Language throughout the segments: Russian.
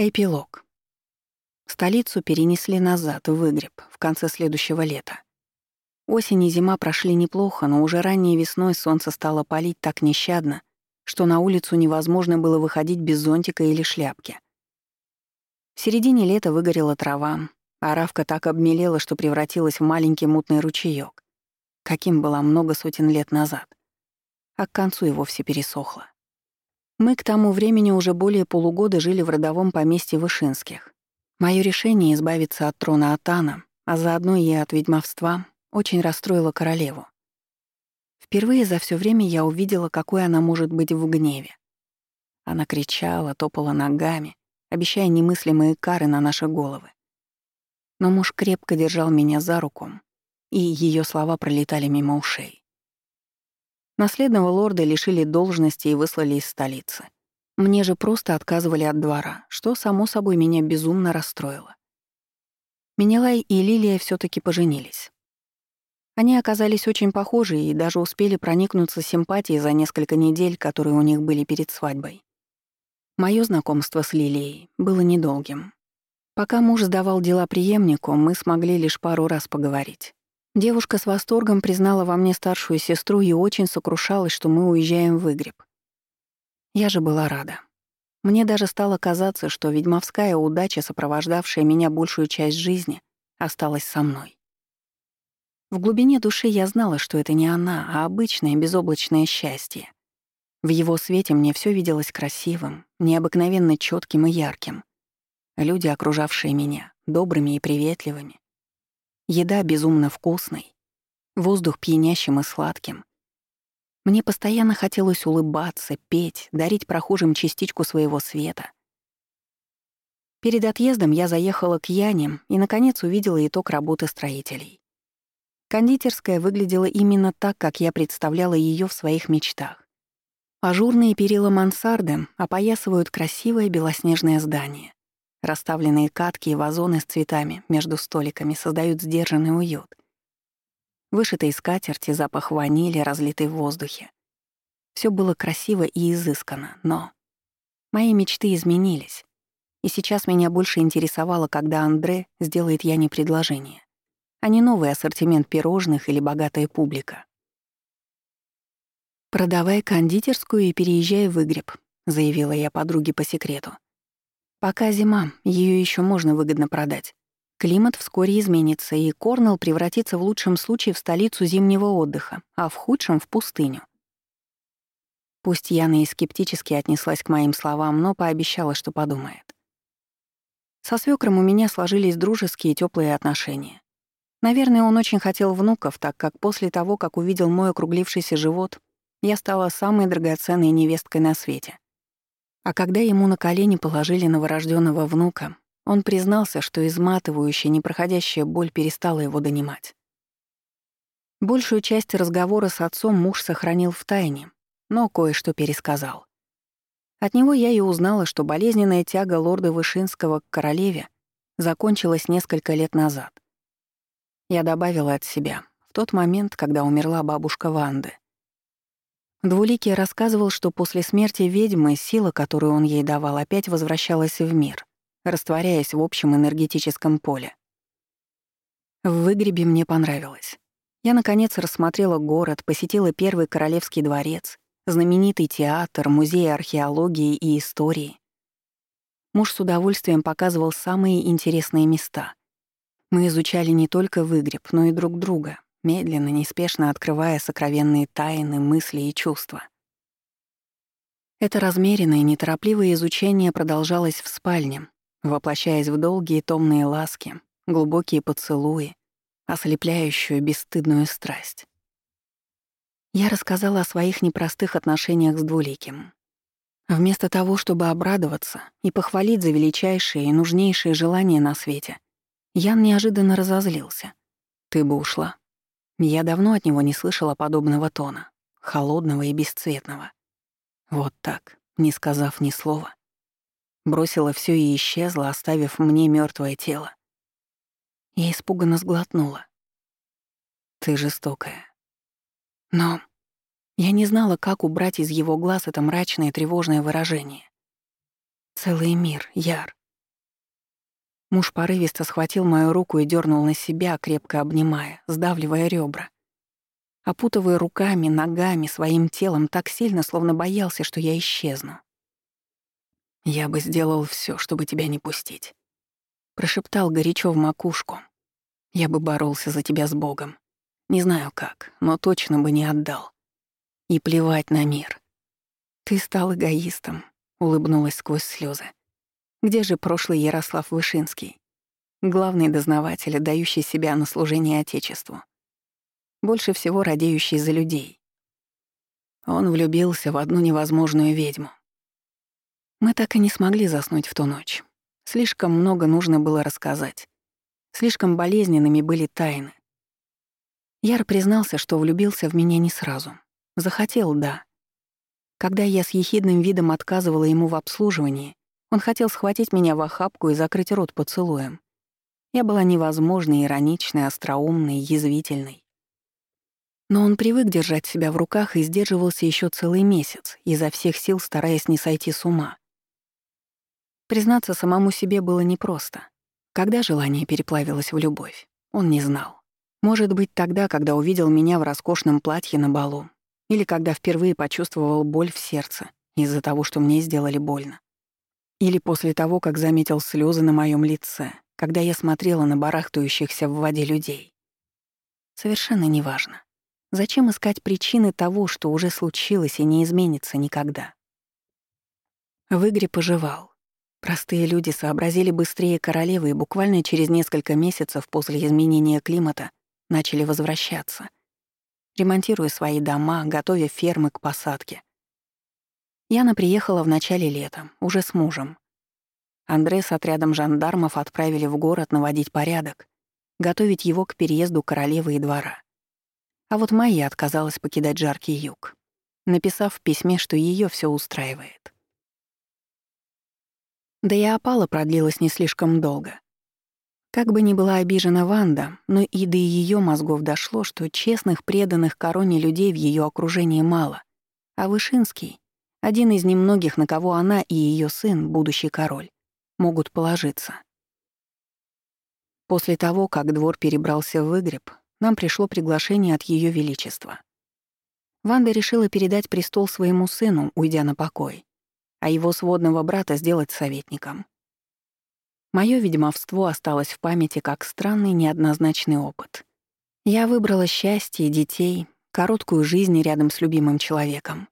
Эпилог. Столицу перенесли назад, в Выгреб, в конце следующего лета. Осень и зима прошли неплохо, но уже ранней весной солнце стало палить так нещадно, что на улицу невозможно было выходить без зонтика или шляпки. В середине лета выгорела трава, а равка так обмелела, что превратилась в маленький мутный ручеёк, каким была много сотен лет назад. А к концу и вовсе пересохла. Мы к тому времени уже более полугода жили в родовом поместье Вышинских. Моё решение избавиться от трона Атана, а заодно и от ведьмовства, очень расстроило королеву. Впервые за всё время я увидела, какой она может быть в гневе. Она кричала, топала ногами, обещая немыслимые кары на наши головы. Но муж крепко держал меня за руку, и её слова пролетали мимо ушей. Наследного лорда лишили должности и выслали из столицы. Мне же просто отказывали от двора, что, само собой, меня безумно расстроило. Менелай и Лилия все таки поженились. Они оказались очень похожи и даже успели проникнуться симпатией за несколько недель, которые у них были перед свадьбой. Моё знакомство с Лилией было недолгим. Пока муж сдавал дела преемнику, мы смогли лишь пару раз поговорить. Девушка с восторгом признала во мне старшую сестру и очень сокрушалась, что мы уезжаем в Игреб. Я же была рада. Мне даже стало казаться, что ведьмовская удача, сопровождавшая меня большую часть жизни, осталась со мной. В глубине души я знала, что это не она, а обычное безоблачное счастье. В его свете мне все виделось красивым, необыкновенно четким и ярким. Люди, окружавшие меня, добрыми и приветливыми, Еда безумно вкусной, воздух пьянящим и сладким. Мне постоянно хотелось улыбаться, петь, дарить прохожим частичку своего света. Перед отъездом я заехала к Яне и, наконец, увидела итог работы строителей. Кондитерская выглядела именно так, как я представляла ее в своих мечтах. Ажурные перила мансарды опоясывают красивое белоснежное здание. Расставленные катки и вазоны с цветами между столиками создают сдержанный уют. Вышитые скатерти, запах ванили, разлитый в воздухе. Все было красиво и изысканно, но... Мои мечты изменились. И сейчас меня больше интересовало, когда Андре сделает Яне предложение, а не новый ассортимент пирожных или богатая публика. «Продавай кондитерскую и переезжай в Игреб», — заявила я подруге по секрету. Пока зима, ее еще можно выгодно продать. Климат вскоре изменится, и Корнелл превратится в лучшем случае в столицу зимнего отдыха, а в худшем — в пустыню. Пусть Яна и скептически отнеслась к моим словам, но пообещала, что подумает. Со свекром у меня сложились дружеские и теплые отношения. Наверное, он очень хотел внуков, так как после того, как увидел мой округлившийся живот, я стала самой драгоценной невесткой на свете. А когда ему на колени положили новорожденного внука, он признался, что изматывающая, непроходящая боль перестала его донимать. Большую часть разговора с отцом муж сохранил в тайне, но кое-что пересказал. От него я и узнала, что болезненная тяга лорда Вышинского к королеве закончилась несколько лет назад. Я добавила от себя, в тот момент, когда умерла бабушка Ванды. Двуликий рассказывал, что после смерти ведьмы сила, которую он ей давал, опять возвращалась в мир, растворяясь в общем энергетическом поле. В выгребе мне понравилось. Я, наконец, рассмотрела город, посетила первый королевский дворец, знаменитый театр, музей археологии и истории. Муж с удовольствием показывал самые интересные места. Мы изучали не только выгреб, но и друг друга, медленно, неспешно открывая сокровенные тайны, мысли и чувства. Это размеренное, неторопливое изучение продолжалось в спальне, воплощаясь в долгие томные ласки, глубокие поцелуи, ослепляющую бесстыдную страсть. Я рассказала о своих непростых отношениях с Двуликим. Вместо того, чтобы обрадоваться и похвалить за величайшие и нужнейшие желания на свете, Ян неожиданно разозлился. «Ты бы ушла. Я давно от него не слышала подобного тона, холодного и бесцветного. Вот так, не сказав ни слова. Бросила все и исчезла, оставив мне мертвое тело. Я испуганно сглотнула. Ты жестокая. Но я не знала, как убрать из его глаз это мрачное тревожное выражение. Целый мир, Яр. Муж порывисто схватил мою руку и дернул на себя, крепко обнимая, сдавливая ребра. Опутывая руками, ногами, своим телом так сильно, словно боялся, что я исчезну. «Я бы сделал все, чтобы тебя не пустить», — прошептал горячо в макушку. «Я бы боролся за тебя с Богом. Не знаю как, но точно бы не отдал. И плевать на мир. Ты стал эгоистом», — улыбнулась сквозь слезы. Где же прошлый Ярослав Вышинский? Главный дознаватель, дающий себя на служение Отечеству. Больше всего радеющий за людей. Он влюбился в одну невозможную ведьму. Мы так и не смогли заснуть в ту ночь. Слишком много нужно было рассказать. Слишком болезненными были тайны. Яр признался, что влюбился в меня не сразу. Захотел, да. Когда я с ехидным видом отказывала ему в обслуживании, он хотел схватить меня в охапку и закрыть рот поцелуем. Я была невозможной, ироничной, остроумной, язвительной. Но он привык держать себя в руках и сдерживался еще целый месяц, изо всех сил стараясь не сойти с ума. Признаться самому себе было непросто. Когда желание переплавилось в любовь, он не знал. Может быть, тогда, когда увидел меня в роскошном платье на балу, или когда впервые почувствовал боль в сердце из-за того, что мне сделали больно. Или после того, как заметил слезы на моем лице, когда я смотрела на барахтающихся в воде людей. Совершенно неважно. Зачем искать причины того, что уже случилось и не изменится никогда? В игре поживал. Простые люди сообразили быстрее королевы и буквально через несколько месяцев после изменения климата начали возвращаться, ремонтируя свои дома, готовя фермы к посадке. Яна приехала в начале лета, уже с мужем. Андре с отрядом жандармов отправили в город наводить порядок, готовить его к переезду королевы и двора. А вот Майя отказалась покидать жаркий юг, написав в письме, что ее все устраивает. Да и опала продлилась не слишком долго. Как бы ни была обижена Ванда, но и до ее мозгов дошло, что честных, преданных короне людей в ее окружении мало, а Вышинский один из немногих, на кого она и ее сын, будущий король, могут положиться. После того, как двор перебрался в выгреб, нам пришло приглашение от Ее Величества. Ванда решила передать престол своему сыну, уйдя на покой, а его сводного брата сделать советником. Моё ведьмовство осталось в памяти как странный неоднозначный опыт. Я выбрала счастье, детей, короткую жизнь рядом с любимым человеком.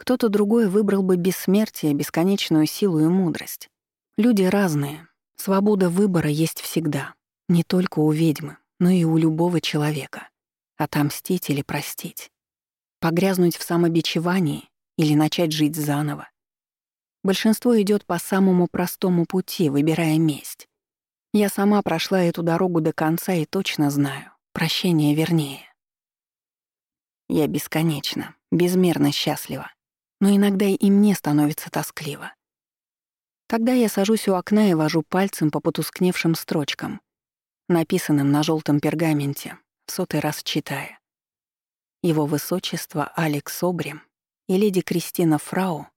Кто-то другой выбрал бы бессмертие, бесконечную силу и мудрость. Люди разные. Свобода выбора есть всегда. Не только у ведьмы, но и у любого человека. Отомстить или простить. Погрязнуть в самобичевании или начать жить заново. Большинство идет по самому простому пути, выбирая месть. Я сама прошла эту дорогу до конца и точно знаю. Прощение вернее. Я бесконечно, безмерно счастлива но иногда и мне становится тоскливо. Тогда я сажусь у окна и вожу пальцем по потускневшим строчкам, написанным на желтом пергаменте, сотый раз читая. Его высочество Алекс Обрим и леди Кристина Фрау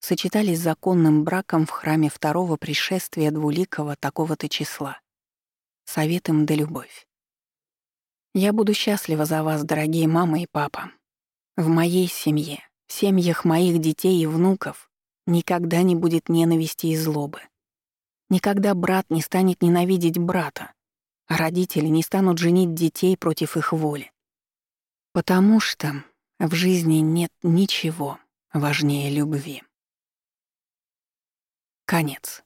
сочетались законным браком в храме второго пришествия двуликого такого-то числа. Совет им да любовь. Я буду счастлива за вас, дорогие мама и папа. В моей семье в семьях моих детей и внуков никогда не будет ненависти и злобы. Никогда брат не станет ненавидеть брата, а родители не станут женить детей против их воли. Потому что в жизни нет ничего важнее любви. Конец.